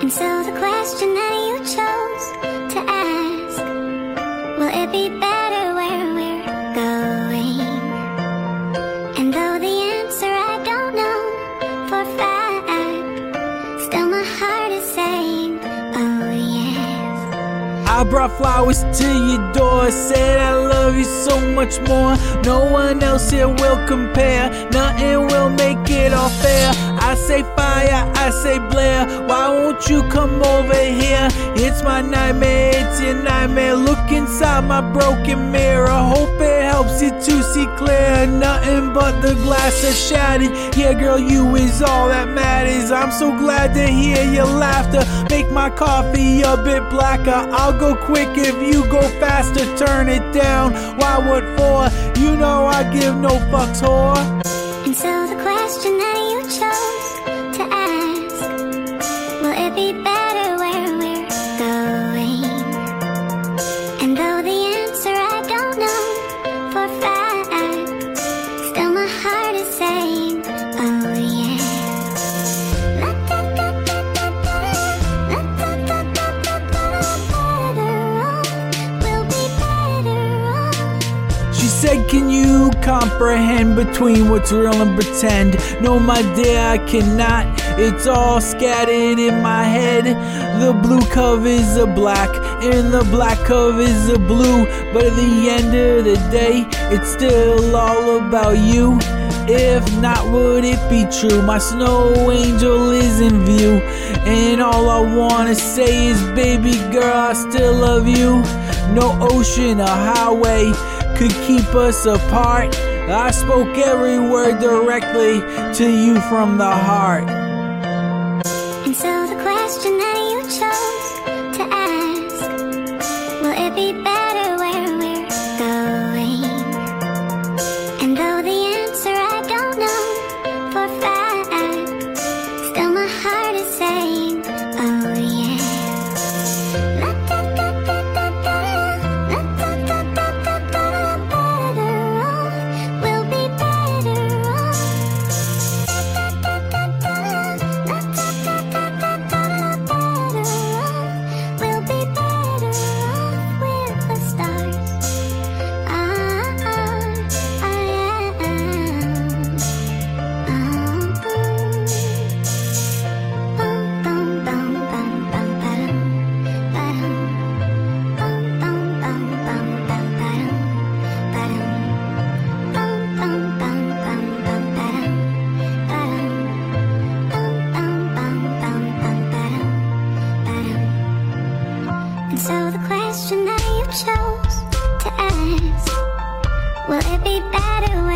And so the question that you chose to ask Will it be better where we're going? And though the answer I don't know for fact Still my heart is saying, oh yes I brought flowers to your door, said I love you so much more. No one else here will compare, nothing will make it all fair. Say fire, I say Blair. Why won't you come over here? It's my nightmare, it's your nightmare. Look inside my broken mirror. Hope it helps you to see clear. Nothing but the glass is shattered. Yeah, girl, you is all that matters. I'm so glad to hear your laughter. Make my coffee a bit blacker. I'll go quick if you go faster. Turn it down. Why, what for? You know I give no fucks, whore. And so the question that you She said, Can you comprehend between what's real and pretend? No, my dear, I cannot. It's all scattered in my head. The blue covers are black, and the black covers are blue. But at the end of the day, it's still all about you. If not, would it be true? My snow angel is in view. And all I wanna say is, baby girl, I still love you. No ocean or highway could keep us apart. I spoke every word directly to you from the heart. And so the question that you chose question that you chose to ask. Will it be better